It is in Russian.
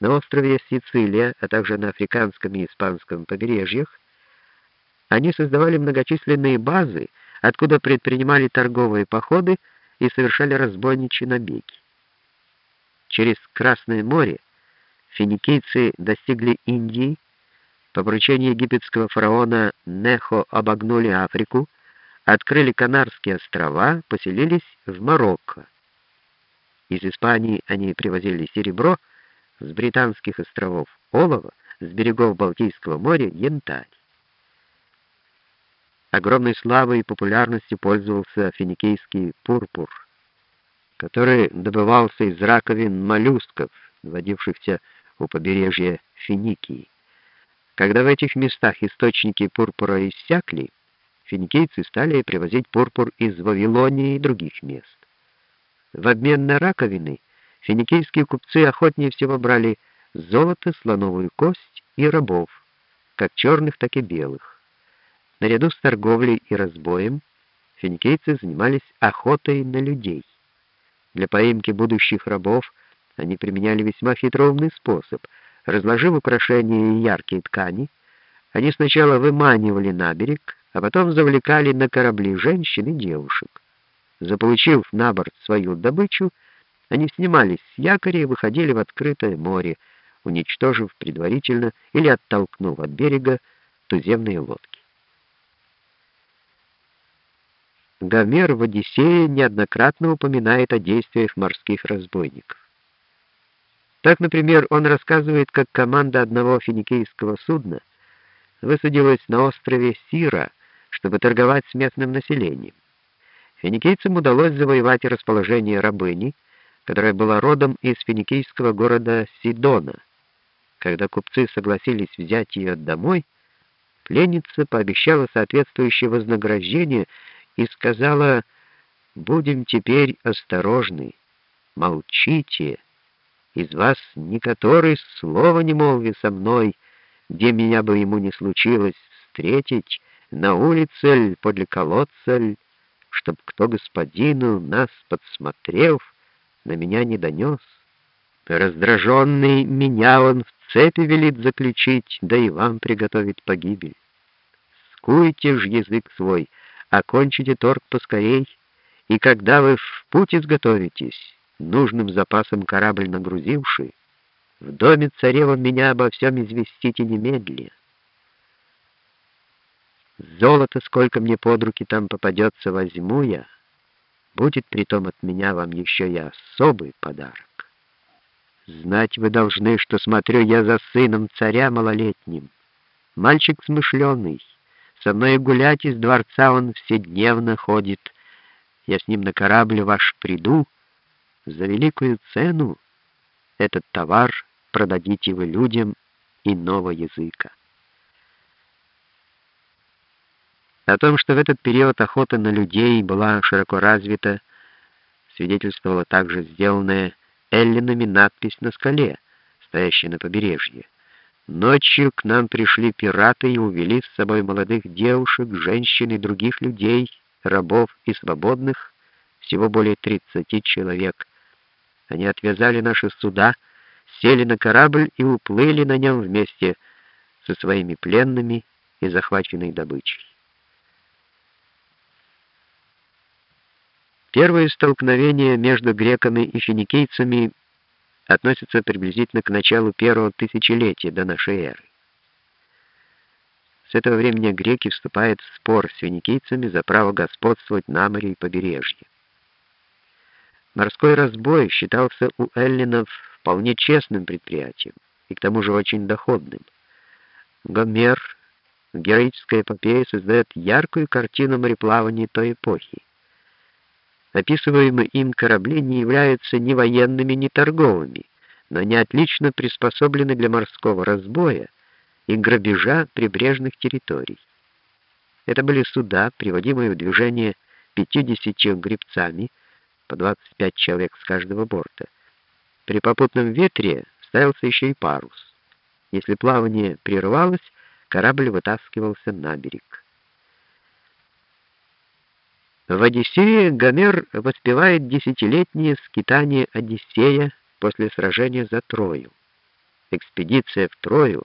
На острове Сицилия, а также на африканском и испанском побережьях, они создавали многочисленные базы, откуда предпринимали торговые походы и совершали разбойничьи набеги. Через Красное море финикийцы достигли Индии, по поручению египетского фараона Нехо обогнули Африку, открыли Канарские острова, поселились в Марокко. Из Испании они привозили серебро, с британских островов олово, с берегов Балтийского моря янтарь. Огромной славой и популярностью пользовался финикийский пурпур, который добывался из раковин моллюсков, водившихся у побережья Финикии. Когда в этих местах источники пурпура иссякли, финикийцы стали привозить пурпур из Вавилонии и других мест. В обмен на раковины финикийские купцы охотнее всего брали золото, слоновую кость и рабов, как черных, так и белых. Наряду с торговлей и разбоем финикийцы занимались охотой на людей. Для поимки будущих рабов они применяли весьма хитроумный способ. Разложив украшения и яркие ткани, они сначала выманивали на берег, а потом завлекали на корабли женщин и девушек. Заполучив на борт свою добычу, они снимались с якоря и выходили в открытое море, уничтожив предварительно или оттолкнув от берега туземные лодки. Гомер в «Одиссее» неоднократно упоминает о действиях морских разбойников. Так, например, он рассказывает, как команда одного финикийского судна высадилась на острове Сира, чтобы торговать с местным населением. Финикийцам удалось завоевать расположение рабыни, которая была родом из финикийского города Сидона. Когда купцы согласились взять ее домой, пленница пообещала соответствующее вознаграждение и сказала, «Будем теперь осторожны, молчите, из вас никоторый слова не молви со мной, где меня бы ему не случилось встретить, на улице подле колодца чтоб кто господину, нас подсмотрев, на меня не донес. Раздраженный меня он в цепи велит заключить, да и вам приготовить погибель. Скуйте ж язык свой, окончите торг поскорей, и когда вы в путь изготовитесь, нужным запасом корабль нагрузивший, в доме царева меня обо всем известите немедленно. Золото, сколько мне под руки там попадется, возьму я. Будет притом от меня вам еще и особый подарок. Знать вы должны, что смотрю я за сыном царя малолетним. Мальчик смышленый, со мной гулять из дворца он вседневно ходит. Я с ним на корабль ваш приду. За великую цену этот товар продадите вы людям иного языка. О том, что в этот период охота на людей была широко развита, свидетельствовала также сделанная эллинами надпись на скале, стоящей на побережье. Ночью к нам пришли пираты и увели с собой молодых девушек, женщин и других людей, рабов и свободных, всего более 30 человек. Они отвязали наши суда, сели на корабль и уплыли на нем вместе со своими пленными и захваченной добычей. Первое столкновение между греками и финикийцами относится приблизительно к началу первого тысячелетия до нашей эры. С этого времени греки вступают в спор с финикийцами за право господствовать на море и побережье. Морской разбой считался у эллинов вполне честным предприятием и к тому же очень доходным. Гомер в героической эпопее создает яркую картину мореплавания той эпохи. Описываемые им корабли не являются ни военными, ни торговыми, но они отлично приспособлены для морского разбоя и грабежа прибрежных территорий. Это были суда, приводимые в движение 50 гребцами, по 25 человек с каждого борта. При попутном ветре ставился еще и парус. Если плавание прерывалось, корабль вытаскивался на берег. В «Одиссее» Гомер воспевает десятилетнее скитание Одиссея после сражения за Трою. экспедиция в Трою